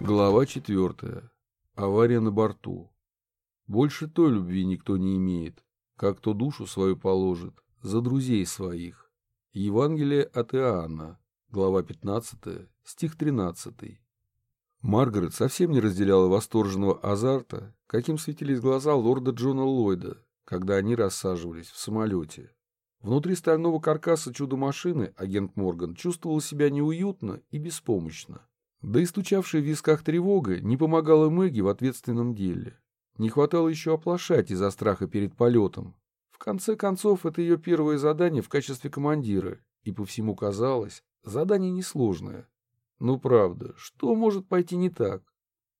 Глава четвертая. Авария на борту. Больше той любви никто не имеет, как то душу свою положит за друзей своих. Евангелие от Иоанна, глава 15, стих 13. Маргарет совсем не разделяла восторженного азарта, каким светились глаза лорда Джона Ллойда, когда они рассаживались в самолете. Внутри стального каркаса чудо-машины агент Морган чувствовал себя неуютно и беспомощно. Да и стучавшая в висках тревога не помогала Мэгги в ответственном деле. Не хватало еще оплошать из-за страха перед полетом. В конце концов, это ее первое задание в качестве командира, и по всему казалось, задание несложное. Ну правда, что может пойти не так?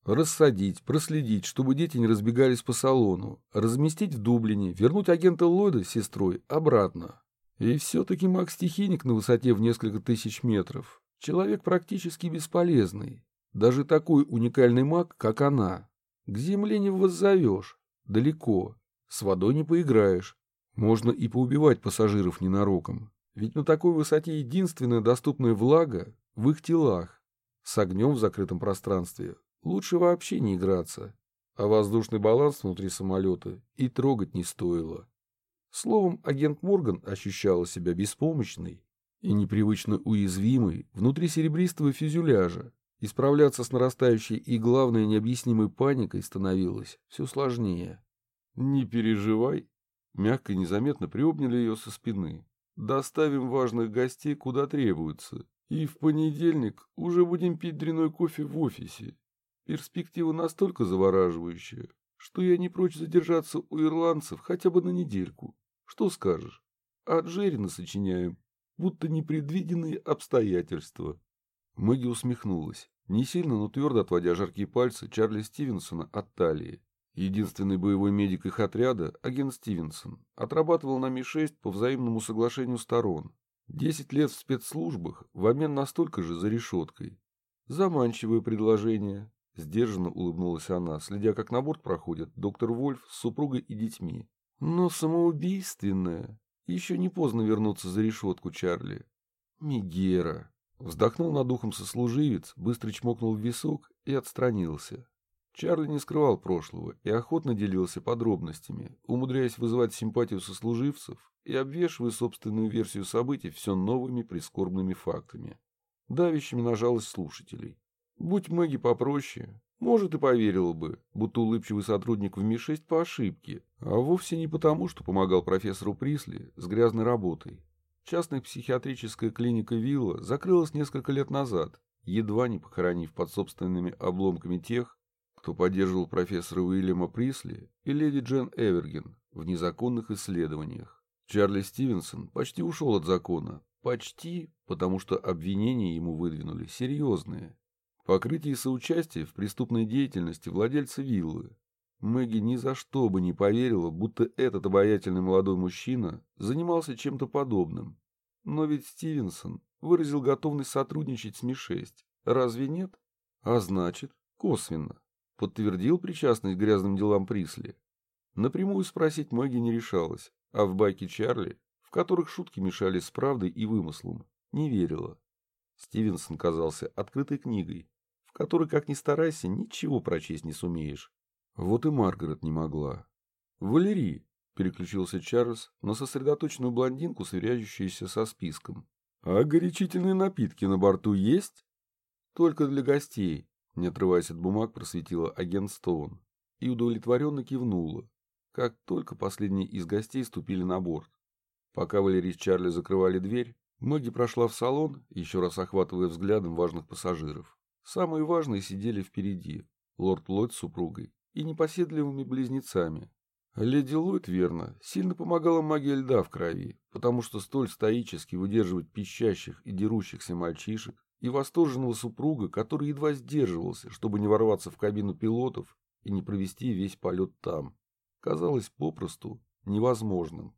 Рассадить, проследить, чтобы дети не разбегались по салону, разместить в Дублине, вернуть агента Ллойда с сестрой обратно. И все-таки маг-стихийник на высоте в несколько тысяч метров. Человек практически бесполезный. Даже такой уникальный маг, как она. К земле не воззовешь. Далеко. С водой не поиграешь. Можно и поубивать пассажиров ненароком. Ведь на такой высоте единственная доступная влага в их телах. С огнем в закрытом пространстве лучше вообще не играться. А воздушный баланс внутри самолета и трогать не стоило. Словом, агент Морган ощущала себя беспомощной и непривычно уязвимой внутри серебристого фюзеляжа. Исправляться с нарастающей и, главное, необъяснимой паникой становилось все сложнее. «Не переживай», — мягко и незаметно приобняли ее со спины. «Доставим важных гостей, куда требуется, и в понедельник уже будем пить дряной кофе в офисе. Перспектива настолько завораживающая, что я не прочь задержаться у ирландцев хотя бы на недельку. Что скажешь? А Джерина сочиняем, будто непредвиденные обстоятельства». Мэгги усмехнулась, не сильно, но твердо отводя жаркие пальцы Чарли Стивенсона от талии. Единственный боевой медик их отряда, агент Стивенсон, отрабатывал на Ми-6 по взаимному соглашению сторон. Десять лет в спецслужбах в обмен на столько же за решеткой. Заманчивое предложение. Сдержанно улыбнулась она, следя, как на борт проходят доктор Вольф с супругой и детьми. Но самоубийственное. Еще не поздно вернуться за решетку, Чарли. Мигера. Вздохнул над ухом сослуживец, быстро чмокнул в висок и отстранился. Чарли не скрывал прошлого и охотно делился подробностями, умудряясь вызывать симпатию сослуживцев и обвешивая собственную версию событий все новыми прискорбными фактами, давящими на жалость слушателей. Будь Мэгги попроще, может и поверила бы, будто улыбчивый сотрудник в Ми-6 по ошибке, а вовсе не потому, что помогал профессору Присли с грязной работой. Частная психиатрическая клиника Вилла закрылась несколько лет назад, едва не похоронив под собственными обломками тех, кто поддерживал профессора Уильяма Присли и леди Джен Эверген в незаконных исследованиях. Чарли Стивенсон почти ушел от закона. Почти, потому что обвинения ему выдвинули серьезные. Покрытие соучастия в преступной деятельности владельца виллы, Мэгги ни за что бы не поверила, будто этот обаятельный молодой мужчина занимался чем-то подобным. Но ведь Стивенсон выразил готовность сотрудничать с Ми-6. Разве нет? А значит, косвенно. Подтвердил причастность к грязным делам Присли. Напрямую спросить Мэгги не решалась, а в байке Чарли, в которых шутки мешались с правдой и вымыслом, не верила. Стивенсон казался открытой книгой, в которой, как ни старайся, ничего прочесть не сумеешь. Вот и Маргарет не могла. «Валерий!» — переключился Чарльз на сосредоточенную блондинку, сверяющуюся со списком. «А горячительные напитки на борту есть?» «Только для гостей», — не отрываясь от бумаг, просветила агент Стоун и удовлетворенно кивнула, как только последние из гостей ступили на борт. Пока Валерий с Чарли закрывали дверь, Мэгги прошла в салон, еще раз охватывая взглядом важных пассажиров. Самые важные сидели впереди, лорд Ллойд с супругой и непоседливыми близнецами. Леди Ллойд, верно, сильно помогала магия льда в крови, потому что столь стоически выдерживать пищащих и дерущихся мальчишек и восторженного супруга, который едва сдерживался, чтобы не ворваться в кабину пилотов и не провести весь полет там, казалось попросту невозможным.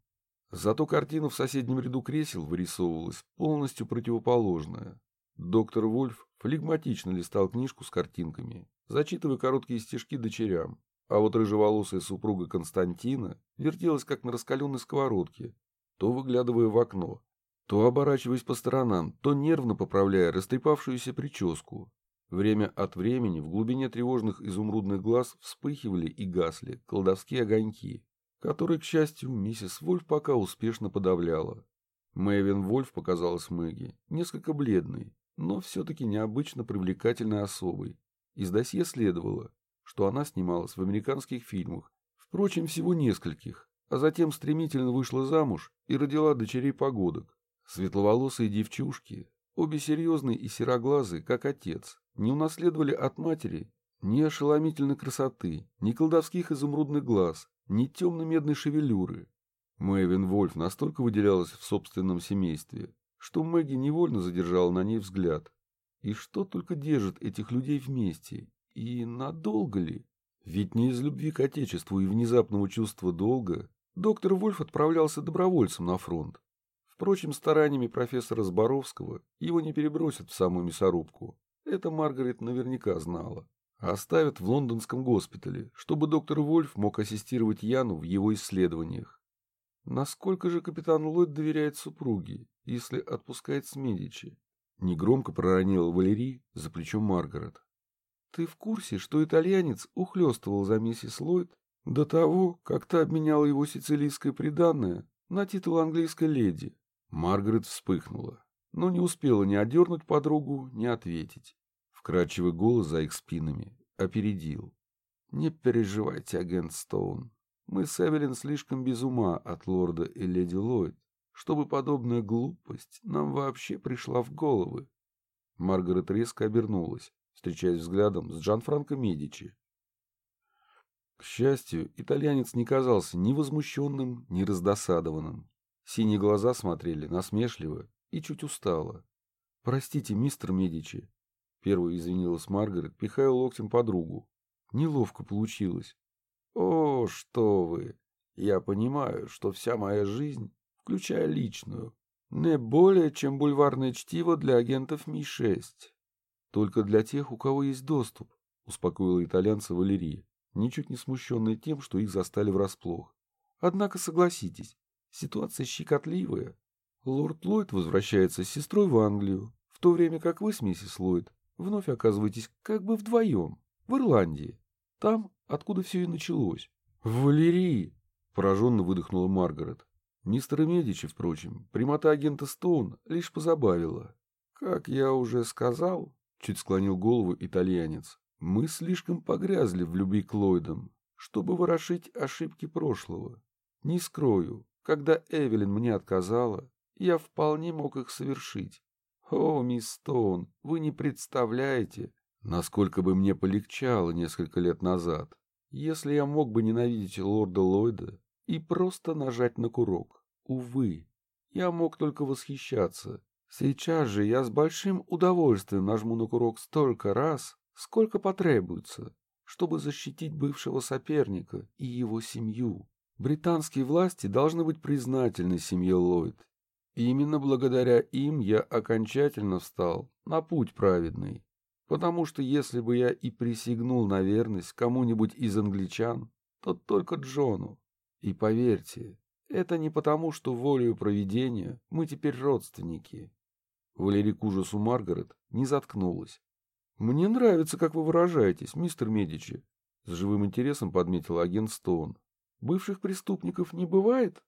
Зато картина в соседнем ряду кресел вырисовывалась полностью противоположная. Доктор Вольф флегматично листал книжку с картинками зачитывая короткие стишки дочерям. А вот рыжеволосая супруга Константина вертелась как на раскаленной сковородке, то выглядывая в окно, то оборачиваясь по сторонам, то нервно поправляя растрепавшуюся прическу. Время от времени в глубине тревожных изумрудных глаз вспыхивали и гасли колдовские огоньки, которые, к счастью, миссис Вольф пока успешно подавляла. Мэйвин Вольф показалась Мэгги несколько бледной, но все-таки необычно привлекательной особой. Из досье следовало, что она снималась в американских фильмах, впрочем, всего нескольких, а затем стремительно вышла замуж и родила дочерей погодок. Светловолосые девчушки, обе серьезные и сероглазые, как отец, не унаследовали от матери ни ошеломительной красоты, ни колдовских изумрудных глаз, ни темно-медной шевелюры. Мэйвин Вольф настолько выделялась в собственном семействе, что Мэгги невольно задержала на ней взгляд. И что только держит этих людей вместе? И надолго ли? Ведь не из любви к Отечеству и внезапного чувства долга доктор Вольф отправлялся добровольцем на фронт. Впрочем, стараниями профессора Зборовского его не перебросят в самую мясорубку. Это Маргарет наверняка знала. Оставят в лондонском госпитале, чтобы доктор Вольф мог ассистировать Яну в его исследованиях. Насколько же капитан Ллойд доверяет супруге, если отпускает с Медичи? Негромко проронила Валерий за плечом Маргарет. Ты в курсе, что итальянец ухлёстывал за миссис Ллойд до того, как та обменяла его сицилийское приданное на титул английской леди? Маргарет вспыхнула, но не успела ни одернуть подругу, ни ответить. Вкрадчивый голос за их спинами опередил. «Не переживайте, агент Стоун. Мы с Эвелин слишком без ума от лорда и леди Ллойд, чтобы подобная глупость нам вообще пришла в головы». Маргарет резко обернулась встречаясь взглядом с Джанфранко Медичи. К счастью, итальянец не казался ни возмущенным, ни раздосадованным. Синие глаза смотрели насмешливо и чуть устало. «Простите, мистер Медичи», — первой извинилась Маргарет, пихая локтем подругу. «Неловко получилось». «О, что вы! Я понимаю, что вся моя жизнь, включая личную, не более, чем бульварное чтиво для агентов Ми-6. Только для тех, у кого есть доступ, успокоила итальянца Валерия, ничуть не смущенная тем, что их застали врасплох. Однако согласитесь, ситуация щекотливая. Лорд Ллойд возвращается с сестрой в Англию, в то время как вы с миссис Ллойд вновь оказываетесь как бы вдвоем, в Ирландии, там, откуда все и началось. «Валерий!» — пораженно выдохнула Маргарет. Мистера Медичи, впрочем, прямота агента Стоун лишь позабавила. «Как я уже сказал, Чуть склонил голову итальянец. Мы слишком погрязли в любви к Ллойдам, чтобы ворошить ошибки прошлого. Не скрою, когда Эвелин мне отказала, я вполне мог их совершить. О, мисс Стоун, вы не представляете, насколько бы мне полегчало несколько лет назад, если я мог бы ненавидеть лорда Ллойда и просто нажать на курок. Увы, я мог только восхищаться, Сейчас же я с большим удовольствием нажму на курок столько раз, сколько потребуется, чтобы защитить бывшего соперника и его семью. Британские власти должны быть признательны семье Ллойд. Именно благодаря им я окончательно встал на путь праведный. Потому что если бы я и присягнул на верность кому-нибудь из англичан, то только Джону. И поверьте, это не потому, что волею провидения мы теперь родственники. Валерий к ужасу Маргарет не заткнулась. «Мне нравится, как вы выражаетесь, мистер Медичи», — с живым интересом подметил агент Стоун. «Бывших преступников не бывает?»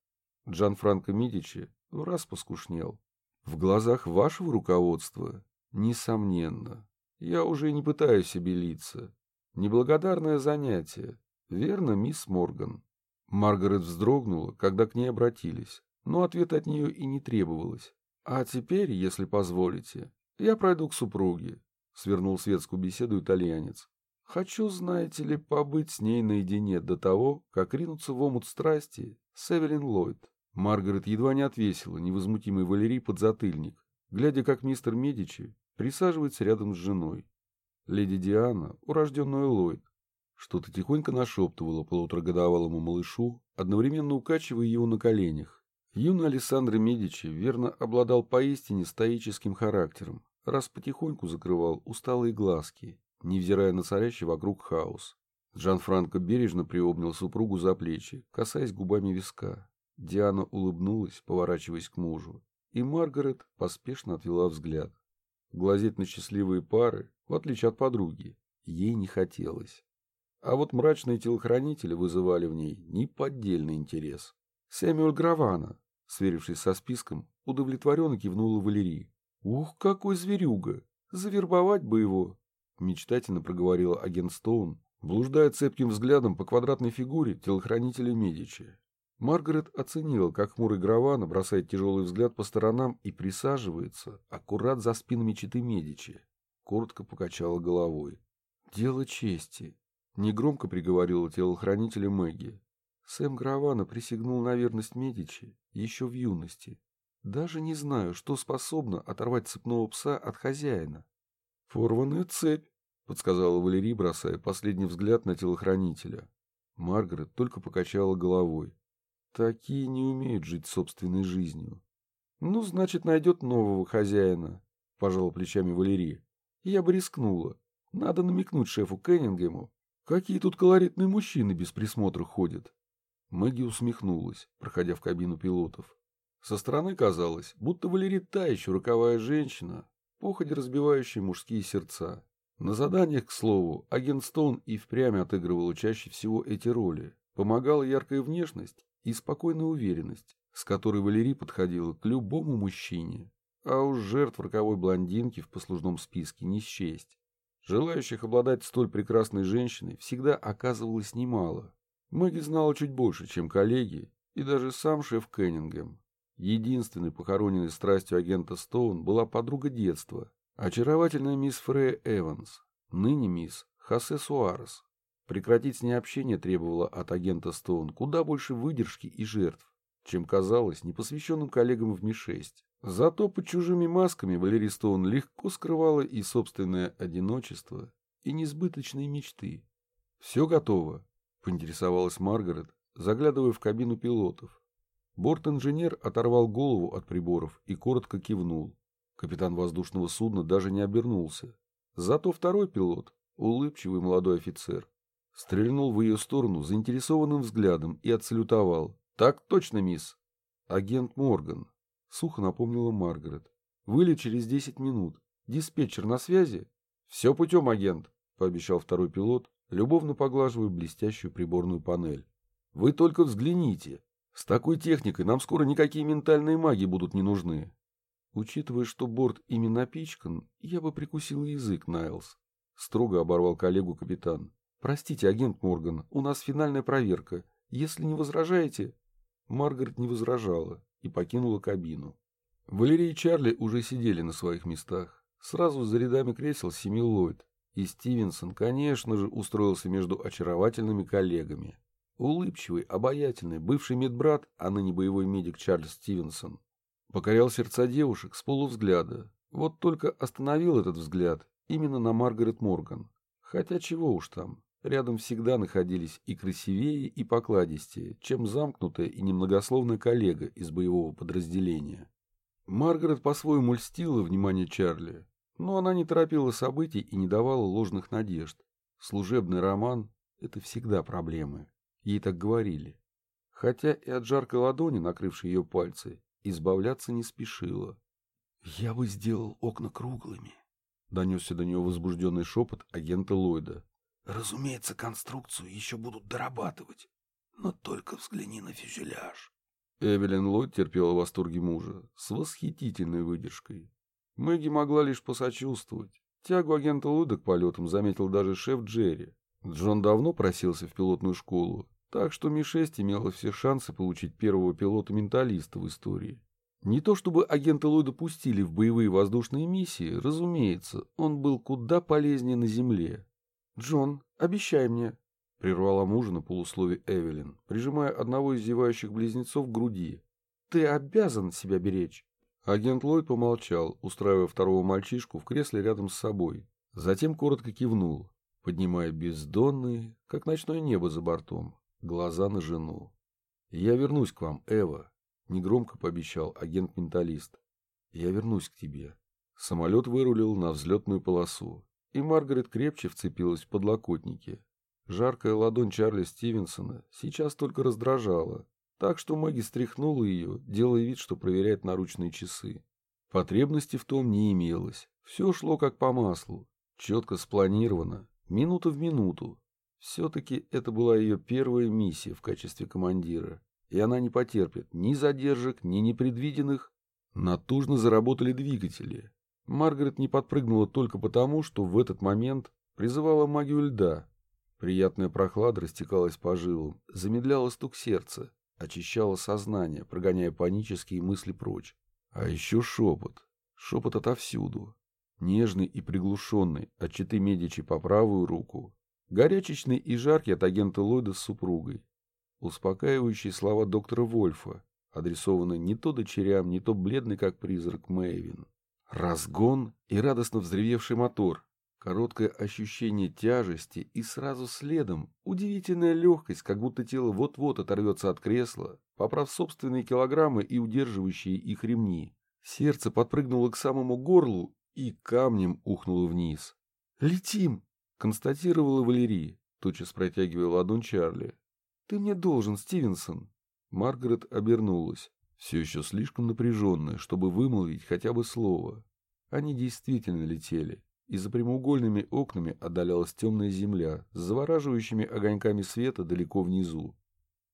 Джан Франко Медичи в раз поскушнел. «В глазах вашего руководства, несомненно. Я уже не пытаюсь себе литься. Неблагодарное занятие. Верно, мисс Морган?» Маргарет вздрогнула, когда к ней обратились, но ответа от нее и не требовалось. «А теперь, если позволите, я пройду к супруге», — свернул светскую беседу итальянец. «Хочу, знаете ли, побыть с ней наедине до того, как ринуться в омут страсти с Эвелин Ллойд». Маргарет едва не отвесила невозмутимый Валерий подзатыльник, глядя, как мистер Медичи присаживается рядом с женой. Леди Диана, урожденная Ллойд, что-то тихонько нашептывала полуторагодовалому малышу, одновременно укачивая его на коленях. Юный Александр Медичи верно обладал поистине стоическим характером, раз потихоньку закрывал усталые глазки, невзирая на царящий вокруг хаос. Джан-Франко бережно приобнял супругу за плечи, касаясь губами виска. Диана улыбнулась, поворачиваясь к мужу, и Маргарет поспешно отвела взгляд. Глазеть на счастливые пары в отличие от подруги, ей не хотелось. А вот мрачные телохранители вызывали в ней неподдельный интерес. Сэмюэль Гравана, сверившись со списком, удовлетворенно кивнула Валерии. «Ух, какой зверюга! Завербовать бы его!» Мечтательно проговорила агент Стоун, блуждая цепким взглядом по квадратной фигуре телохранителя Медичи. Маргарет оценила, как хмурый Гравана бросает тяжелый взгляд по сторонам и присаживается аккурат за спинами читы Медичи. Коротко покачала головой. «Дело чести», — негромко приговорила телохранителя Мэгги. Сэм Гравана присягнул на верность Медичи еще в юности. Даже не знаю, что способно оторвать цепного пса от хозяина. «Порванная цепь», — подсказала Валерий, бросая последний взгляд на телохранителя. Маргарет только покачала головой. Такие не умеют жить собственной жизнью. Ну, значит, найдет нового хозяина, пожал плечами Валерия. Я бы рискнула. Надо намекнуть шефу Кеннингему. Какие тут колоритные мужчины без присмотра ходят. Мэгги усмехнулась, проходя в кабину пилотов. Со стороны казалось, будто Валерий та еще роковая женщина, походе разбивающая мужские сердца. На заданиях, к слову, агент Стоун и впрямь отыгрывал чаще всего эти роли. Помогала яркая внешность и спокойная уверенность, с которой Валерий подходила к любому мужчине. А уж жертв роковой блондинки в послужном списке не счесть. Желающих обладать столь прекрасной женщиной всегда оказывалось немало. Мэгги знала чуть больше, чем коллеги, и даже сам шеф Кеннингем. Единственной похороненной страстью агента Стоун была подруга детства, очаровательная мисс Фрея Эванс, ныне мисс Хосе Суарес. Прекратить с ней общение требовало от агента Стоун куда больше выдержки и жертв, чем казалось непосвященным коллегам в Ми-6. Зато под чужими масками Валерий Стоун легко скрывала и собственное одиночество, и несбыточные мечты. «Все готово», — поинтересовалась Маргарет, заглядывая в кабину пилотов. Борт-инженер оторвал голову от приборов и коротко кивнул. Капитан воздушного судна даже не обернулся. Зато второй пилот, улыбчивый молодой офицер, Стрельнул в ее сторону заинтересованным взглядом и отсалютовал. «Так точно, мисс!» «Агент Морган», — сухо напомнила Маргарет. «Вылет через десять минут. Диспетчер на связи?» «Все путем, агент», — пообещал второй пилот, любовно поглаживая блестящую приборную панель. «Вы только взгляните. С такой техникой нам скоро никакие ментальные маги будут не нужны». Учитывая, что борт ими напичкан, я бы прикусил язык, Найлз. Строго оборвал коллегу капитан. «Простите, агент Морган, у нас финальная проверка. Если не возражаете...» Маргарет не возражала и покинула кабину. Валерий и Чарли уже сидели на своих местах. Сразу за рядами кресел семил Ллойд. И Стивенсон, конечно же, устроился между очаровательными коллегами. Улыбчивый, обаятельный, бывший медбрат, а ныне боевой медик Чарльз Стивенсон, покорял сердца девушек с полувзгляда. Вот только остановил этот взгляд именно на Маргарет Морган. Хотя чего уж там, Рядом всегда находились и красивее, и покладистее, чем замкнутая и немногословная коллега из боевого подразделения. Маргарет по-своему льстила внимание Чарли, но она не торопила событий и не давала ложных надежд. Служебный роман — это всегда проблемы. Ей так говорили. Хотя и от жаркой ладони, накрывшей ее пальцы, избавляться не спешила. «Я бы сделал окна круглыми», — донесся до нее возбужденный шепот агента Ллойда. Разумеется, конструкцию еще будут дорабатывать, но только взгляни на фюзеляж. Эвелин Ллойд терпела восторги мужа с восхитительной выдержкой. Мэгги могла лишь посочувствовать. Тягу агента Ллойда к полетам заметил даже шеф Джерри. Джон давно просился в пилотную школу, так что Ми-6 имела все шансы получить первого пилота-менталиста в истории. Не то чтобы агента Ллойда пустили в боевые воздушные миссии, разумеется, он был куда полезнее на Земле, «Джон, обещай мне», — прервала мужа на полуслове Эвелин, прижимая одного из зевающих близнецов к груди. «Ты обязан себя беречь». Агент Ллойд помолчал, устраивая второго мальчишку в кресле рядом с собой. Затем коротко кивнул, поднимая бездонные, как ночное небо за бортом, глаза на жену. «Я вернусь к вам, Эва», — негромко пообещал агент-менталист. «Я вернусь к тебе». Самолет вырулил на взлетную полосу и Маргарет крепче вцепилась в подлокотники. Жаркая ладонь Чарли Стивенсона сейчас только раздражала, так что Мэгги стряхнула ее, делая вид, что проверяет наручные часы. Потребности в том не имелось. Все шло как по маслу. Четко спланировано, минута в минуту. Все-таки это была ее первая миссия в качестве командира, и она не потерпит ни задержек, ни непредвиденных. Натужно заработали двигатели. Маргарет не подпрыгнула только потому, что в этот момент призывала магию льда. Приятная прохлада растекалась по жилам, замедляла стук сердца, очищала сознание, прогоняя панические мысли прочь. А еще шепот. Шепот отовсюду. Нежный и приглушенный от читы Медичи по правую руку, горячечный и жаркий от агента Ллойда с супругой. Успокаивающие слова доктора Вольфа, адресованные не то дочерям, не то бледный, как призрак Мэйвин. Разгон и радостно взревевший мотор. Короткое ощущение тяжести и сразу следом удивительная легкость, как будто тело вот-вот оторвется от кресла, поправ собственные килограммы и удерживающие их ремни. Сердце подпрыгнуло к самому горлу и камнем ухнуло вниз. «Летим!» — констатировала Валерий, тотчас протягивая ладонь Чарли. «Ты мне должен, Стивенсон!» Маргарет обернулась, все еще слишком напряженная, чтобы вымолвить хотя бы слово. Они действительно летели, и за прямоугольными окнами отдалялась темная земля с завораживающими огоньками света далеко внизу.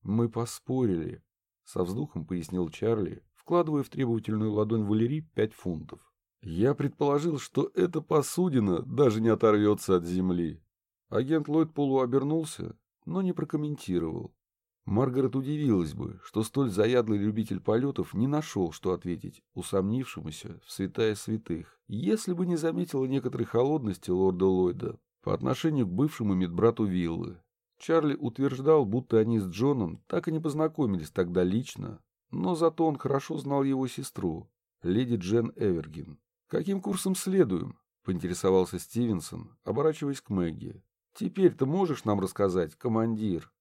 «Мы поспорили», — со вздохом пояснил Чарли, вкладывая в требовательную ладонь Валерий пять фунтов. «Я предположил, что эта посудина даже не оторвется от земли». Агент Ллойд полуобернулся, но не прокомментировал. Маргарет удивилась бы, что столь заядлый любитель полетов не нашел, что ответить усомнившемуся в святая святых, если бы не заметила некоторой холодности лорда Ллойда по отношению к бывшему медбрату Виллы. Чарли утверждал, будто они с Джоном так и не познакомились тогда лично, но зато он хорошо знал его сестру, леди Джен Эвергин. «Каким курсом следуем?» — поинтересовался Стивенсон, оборачиваясь к Мэгги. «Теперь ты можешь нам рассказать, командир?»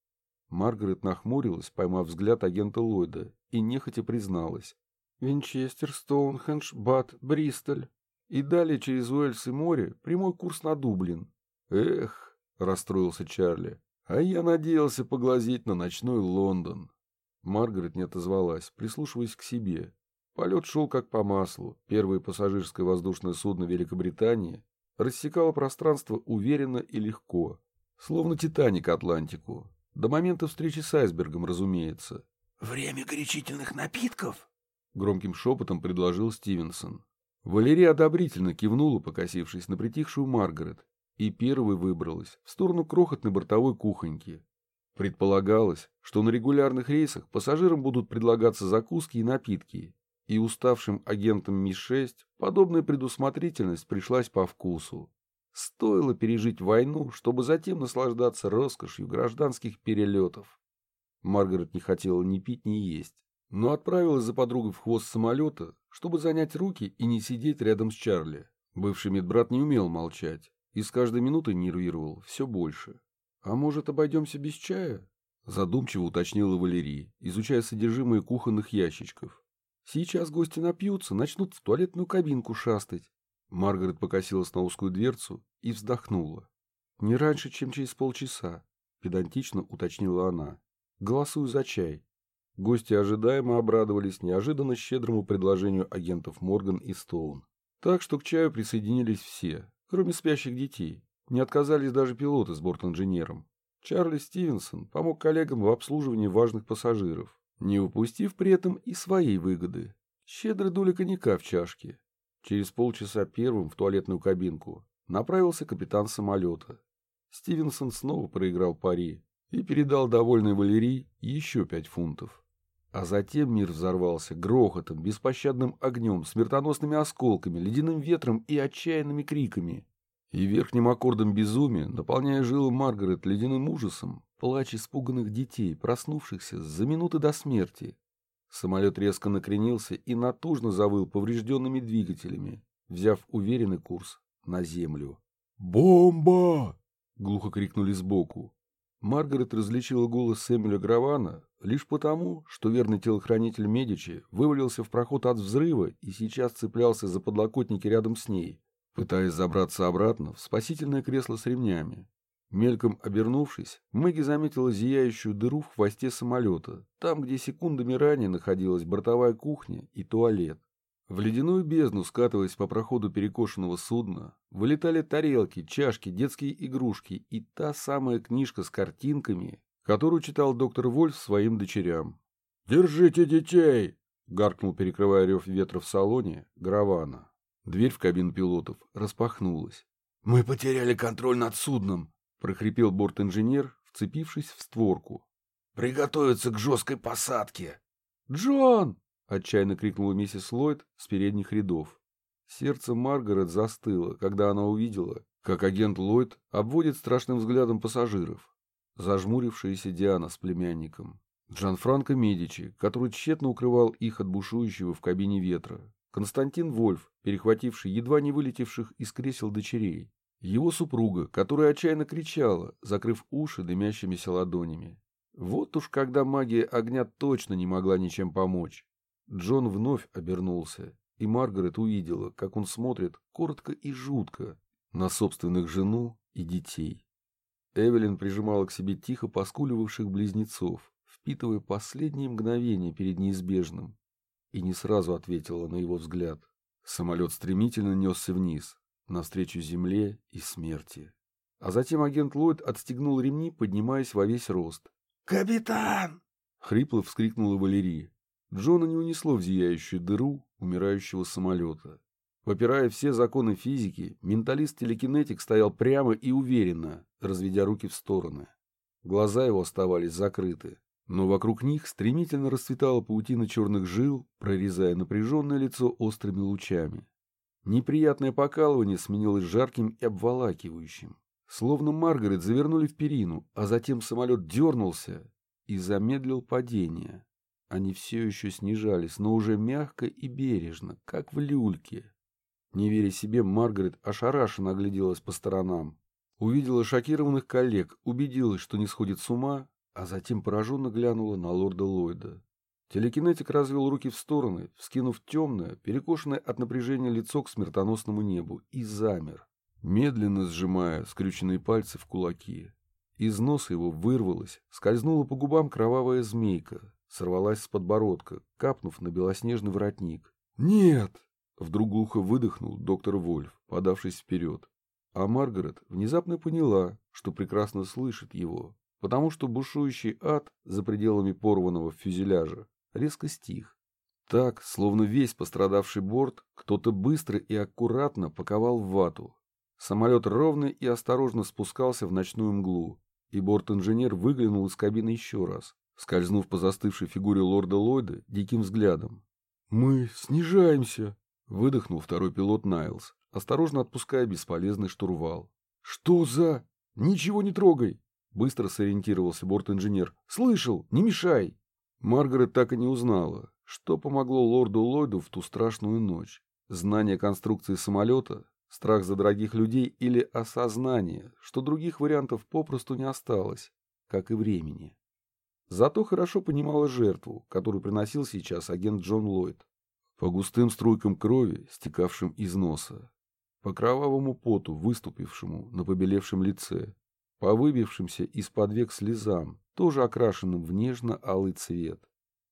Маргарет нахмурилась, поймав взгляд агента Ллойда, и нехотя призналась. «Винчестер, Стоунхендж, Бат, Бристоль. И далее через Уэльс и море прямой курс на Дублин». «Эх», — расстроился Чарли, — «а я надеялся поглазеть на ночной Лондон». Маргарет не отозвалась, прислушиваясь к себе. Полет шел как по маслу. Первое пассажирское воздушное судно Великобритании рассекало пространство уверенно и легко, словно «Титаник» Атлантику. До момента встречи с айсбергом, разумеется. «Время горячительных напитков?» Громким шепотом предложил Стивенсон. Валерия одобрительно кивнула, покосившись на притихшую Маргарет, и первой выбралась в сторону крохотной бортовой кухоньки, Предполагалось, что на регулярных рейсах пассажирам будут предлагаться закуски и напитки, и уставшим агентам Ми-6 подобная предусмотрительность пришлась по вкусу. Стоило пережить войну, чтобы затем наслаждаться роскошью гражданских перелетов. Маргарет не хотела ни пить, ни есть, но отправилась за подругой в хвост самолета, чтобы занять руки и не сидеть рядом с Чарли. Бывший медбрат не умел молчать и с каждой минутой нервировал все больше. «А может, обойдемся без чая?» Задумчиво уточнила Валерий, изучая содержимое кухонных ящичков. «Сейчас гости напьются, начнут в туалетную кабинку шастать». Маргарет покосилась на узкую дверцу и вздохнула. «Не раньше, чем через полчаса», — педантично уточнила она. «Голосую за чай». Гости ожидаемо обрадовались неожиданно щедрому предложению агентов Морган и Стоун. Так что к чаю присоединились все, кроме спящих детей, не отказались даже пилоты с бортинженером. Чарли Стивенсон помог коллегам в обслуживании важных пассажиров, не упустив при этом и своей выгоды. Щедрый доля коньяка в чашке. Через полчаса первым в туалетную кабинку направился капитан самолета. Стивенсон снова проиграл пари и передал довольной Валерии еще пять фунтов. А затем мир взорвался грохотом, беспощадным огнем, смертоносными осколками, ледяным ветром и отчаянными криками и верхним аккордом безумия, наполняя жилы Маргарет ледяным ужасом, плач испуганных детей, проснувшихся за минуты до смерти. Самолет резко накренился и натужно завыл поврежденными двигателями, взяв уверенный курс на землю. «Бомба!» — глухо крикнули сбоку. Маргарет различила голос Сэмюэля Гравана лишь потому, что верный телохранитель Медичи вывалился в проход от взрыва и сейчас цеплялся за подлокотники рядом с ней, пытаясь забраться обратно в спасительное кресло с ремнями. Мельком обернувшись, Мэгги заметила зияющую дыру в хвосте самолета, там, где секундами ранее находилась бортовая кухня и туалет. В ледяную бездну, скатываясь по проходу перекошенного судна, вылетали тарелки, чашки, детские игрушки и та самая книжка с картинками, которую читал доктор Вольф своим дочерям. «Держите детей!» — гаркнул, перекрывая рев ветра в салоне, Гравана. Дверь в кабину пилотов распахнулась. «Мы потеряли контроль над судном!» — прохрипел борт-инженер, вцепившись в створку. «Приготовиться к жесткой посадке!» «Джон!» — отчаянно крикнула миссис Ллойд с передних рядов. Сердце Маргарет застыло, когда она увидела, как агент Ллойд обводит страшным взглядом пассажиров. Зажмурившаяся Диана с племянником. Джанфранко Медичи, который тщетно укрывал их от бушующего в кабине ветра. Константин Вольф, перехвативший едва не вылетевших из кресел дочерей. Его супруга, которая отчаянно кричала, закрыв уши дымящимися ладонями. Вот уж когда магия огня точно не могла ничем помочь. Джон вновь обернулся, и Маргарет увидела, как он смотрит коротко и жутко на собственных жену и детей. Эвелин прижимала к себе тихо поскуливавших близнецов, впитывая последние мгновения перед неизбежным, и не сразу ответила на его взгляд. Самолет стремительно несся вниз, навстречу земле и смерти. А затем агент Ллойд отстегнул ремни, поднимаясь во весь рост. «Капитан!» — хрипло вскрикнула Валерия. Джона не унесло в зияющую дыру умирающего самолета. Попирая все законы физики, менталист-телекинетик стоял прямо и уверенно, разведя руки в стороны. Глаза его оставались закрыты, но вокруг них стремительно расцветала паутина черных жил, прорезая напряженное лицо острыми лучами. Неприятное покалывание сменилось жарким и обволакивающим. Словно Маргарет завернули в перину, а затем самолет дернулся и замедлил падение. Они все еще снижались, но уже мягко и бережно, как в люльке. Не веря себе, Маргарет ошарашенно огляделась по сторонам. Увидела шокированных коллег, убедилась, что не сходит с ума, а затем пораженно глянула на лорда Ллойда. Телекинетик развел руки в стороны, вскинув темное, перекошенное от напряжения лицо к смертоносному небу, и замер, медленно сжимая скрюченные пальцы в кулаки. Из носа его вырвалась, скользнула по губам кровавая змейка, сорвалась с подбородка, капнув на белоснежный воротник. «Нет!» — вдруг глухо выдохнул доктор Вольф, подавшись вперед. А Маргарет внезапно поняла, что прекрасно слышит его, потому что бушующий ад за пределами порванного фюзеляжа резко стих. Так, словно весь пострадавший борт, кто-то быстро и аккуратно паковал в вату. Самолет ровно и осторожно спускался в ночную мглу, и борт-инженер выглянул из кабины еще раз, скользнув по застывшей фигуре лорда Ллойда диким взглядом. «Мы снижаемся!» — выдохнул второй пилот Найлз, осторожно отпуская бесполезный штурвал. «Что за...» «Ничего не трогай!» — быстро сориентировался борт-инженер. «Слышал! Не мешай!» Маргарет так и не узнала, что помогло лорду Ллойду в ту страшную ночь. Знание конструкции самолета, страх за дорогих людей или осознание, что других вариантов попросту не осталось, как и времени. Зато хорошо понимала жертву, которую приносил сейчас агент Джон Ллойд. По густым струйкам крови, стекавшим из носа, по кровавому поту, выступившему на побелевшем лице, по выбившимся из-под век слезам, тоже окрашенным в нежно-алый цвет.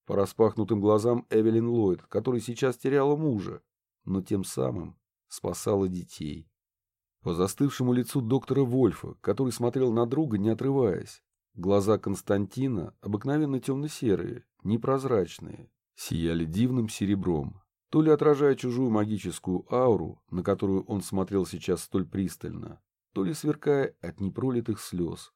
По распахнутым глазам Эвелин Ллойд, который сейчас теряла мужа, но тем самым спасала детей. По застывшему лицу доктора Вольфа, который смотрел на друга, не отрываясь. Глаза Константина, обыкновенно темно-серые, непрозрачные, сияли дивным серебром, то ли отражая чужую магическую ауру, на которую он смотрел сейчас столь пристально, то ли сверкая от непролитых слез.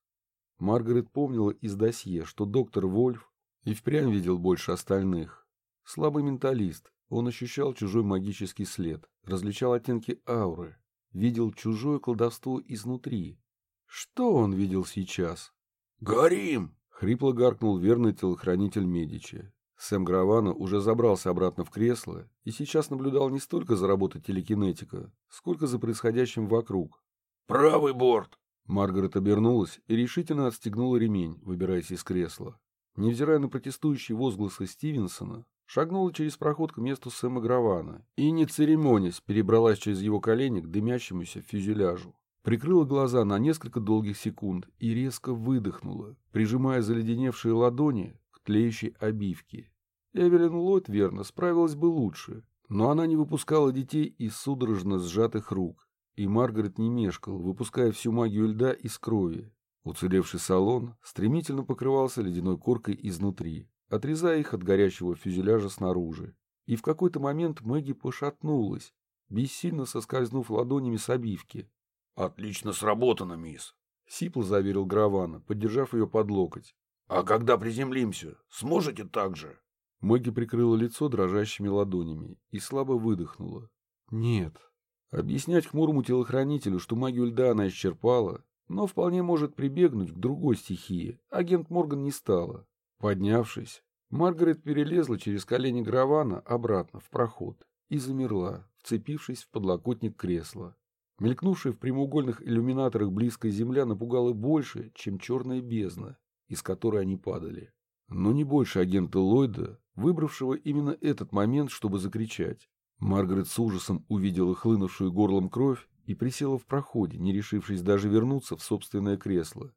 Маргарет помнила из досье, что доктор Вольф и впрямь видел больше остальных. Слабый менталист, он ощущал чужой магический след, различал оттенки ауры, видел чужое колдовство изнутри. Что он видел сейчас? «Горим!» — хрипло гаркнул верный телохранитель Медичи. Сэм Гравана уже забрался обратно в кресло и сейчас наблюдал не столько за работой телекинетика, сколько за происходящим вокруг. «Правый борт!» Маргарет обернулась и решительно отстегнула ремень, выбираясь из кресла. Невзирая на протестующие возгласы Стивенсона, шагнула через проход к месту Сэма Гравана и, не церемонясь, перебралась через его колени к дымящемуся фюзеляжу. Прикрыла глаза на несколько долгих секунд и резко выдохнула, прижимая заледеневшие ладони к тлеющей обивке. Эвелин Ллойд, верно, справилась бы лучше, Но она не выпускала детей из судорожно сжатых рук, и Маргарет не мешкала, выпуская всю магию льда из крови. Уцелевший салон стремительно покрывался ледяной коркой изнутри, отрезая их от горящего фюзеляжа снаружи. И в какой-то момент Мэгги пошатнулась, бессильно соскользнув ладонями с обивки. «Отлично сработано, мисс», — сипло заверил Гравана, поддержав ее под локоть. «А когда приземлимся, сможете так же?» Мэгги прикрыла лицо дрожащими ладонями и слабо выдохнула. «Нет». Объяснять хмурому телохранителю, что магию льда она исчерпала, но вполне может прибегнуть к другой стихии, агент Морган не стала. Поднявшись, Маргарет перелезла через колени Гравана обратно в проход и замерла, вцепившись в подлокотник кресла. Мелькнувшая в прямоугольных иллюминаторах близкая земля напугала больше, чем черная бездна, из которой они падали. Но не больше агента Ллойда, выбравшего именно этот момент, чтобы закричать. Маргарет с ужасом увидела хлынувшую горлом кровь и присела в проходе, не решившись даже вернуться в собственное кресло.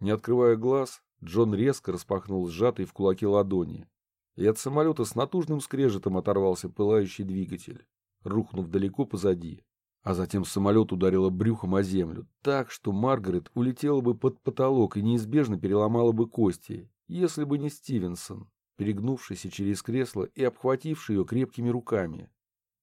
Не открывая глаз, Джон резко распахнул сжатый в кулаке ладони, и от самолета с натужным скрежетом оторвался пылающий двигатель, рухнув далеко позади. А затем самолет ударило брюхом о землю, так, что Маргарет улетела бы под потолок и неизбежно переломала бы кости, если бы не Стивенсон, перегнувшийся через кресло и обхвативший ее крепкими руками.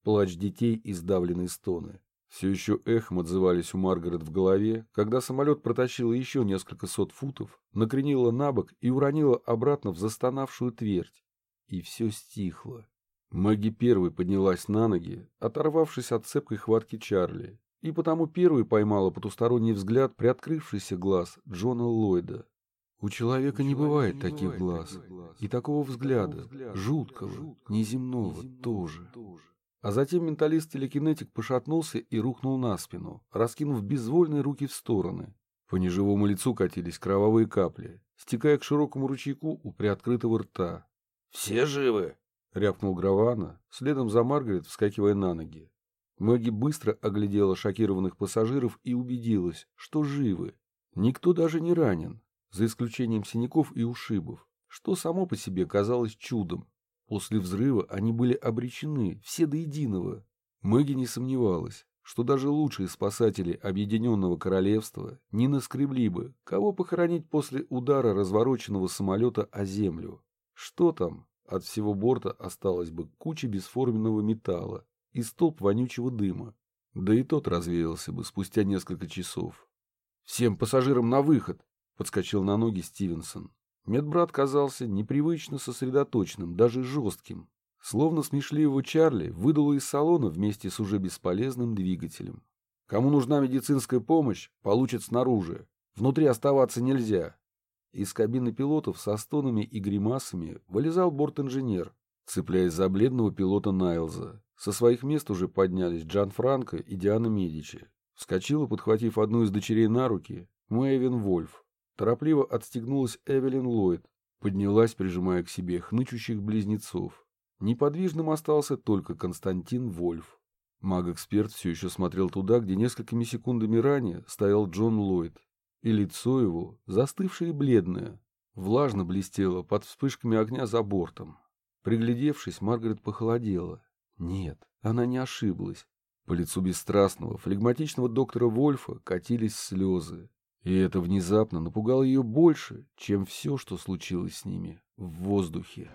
Плач детей и сдавленные стоны. Все еще эхом отзывались у Маргарет в голове, когда самолет протащило еще несколько сот футов, накренило на бок и уронило обратно в застонавшую твердь. И все стихло. Мэгги первой поднялась на ноги, оторвавшись от цепкой хватки Чарли, и потому первой поймала потусторонний взгляд приоткрывшийся глаз Джона Ллойда. У человека не бывает таких глаз и такого взгляда, жуткого, неземного тоже. А затем менталист-телекинетик пошатнулся и рухнул на спину, раскинув безвольные руки в стороны. По неживому лицу катились кровавые капли, стекая к широкому ручейку у приоткрытого рта. «Все живы?» — рявкнул Гравана, следом за Маргарет, вскакивая на ноги. Мэгги быстро оглядела шокированных пассажиров и убедилась, что живы. Никто даже не ранен, за исключением синяков и ушибов, что само по себе казалось чудом. После взрыва они были обречены, все до единого. Мэгги не сомневалась, что даже лучшие спасатели Объединенного Королевства не наскребли бы, кого похоронить после удара развороченного самолета о землю. Что там, от всего борта осталась бы куча бесформенного металла и столб вонючего дыма. Да и тот развеялся бы спустя несколько часов. «Всем пассажирам на выход!» — подскочил на ноги Стивенсон. Медбрат казался непривычно сосредоточенным, даже жестким. Словно смешливого Чарли выдуло из салона вместе с уже бесполезным двигателем. «Кому нужна медицинская помощь, получат снаружи. Внутри оставаться нельзя. Из кабины пилотов со стонами и гримасами вылезал борт-инженер, цепляясь за бледного пилота Найлза. Со своих мест уже поднялись Джан Франко и Диана Медичи. Вскочила, подхватив одну из дочерей на руки, Мэйвин Вольф. Торопливо отстегнулась Эвелин Ллойд, поднялась, прижимая к себе хнычущих близнецов. Неподвижным остался только Константин Вольф. Маг-эксперт все еще смотрел туда, где несколькими секундами ранее стоял Джон Ллойд и лицо его, застывшее и бледное, влажно блестело под вспышками огня за бортом. Приглядевшись, Маргарет похолодела. Нет, она не ошиблась. По лицу бесстрастного, флегматичного доктора Вольфа катились слезы. И это внезапно напугало ее больше, чем все, что случилось с ними в воздухе.